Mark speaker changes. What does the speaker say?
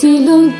Speaker 1: 最冷。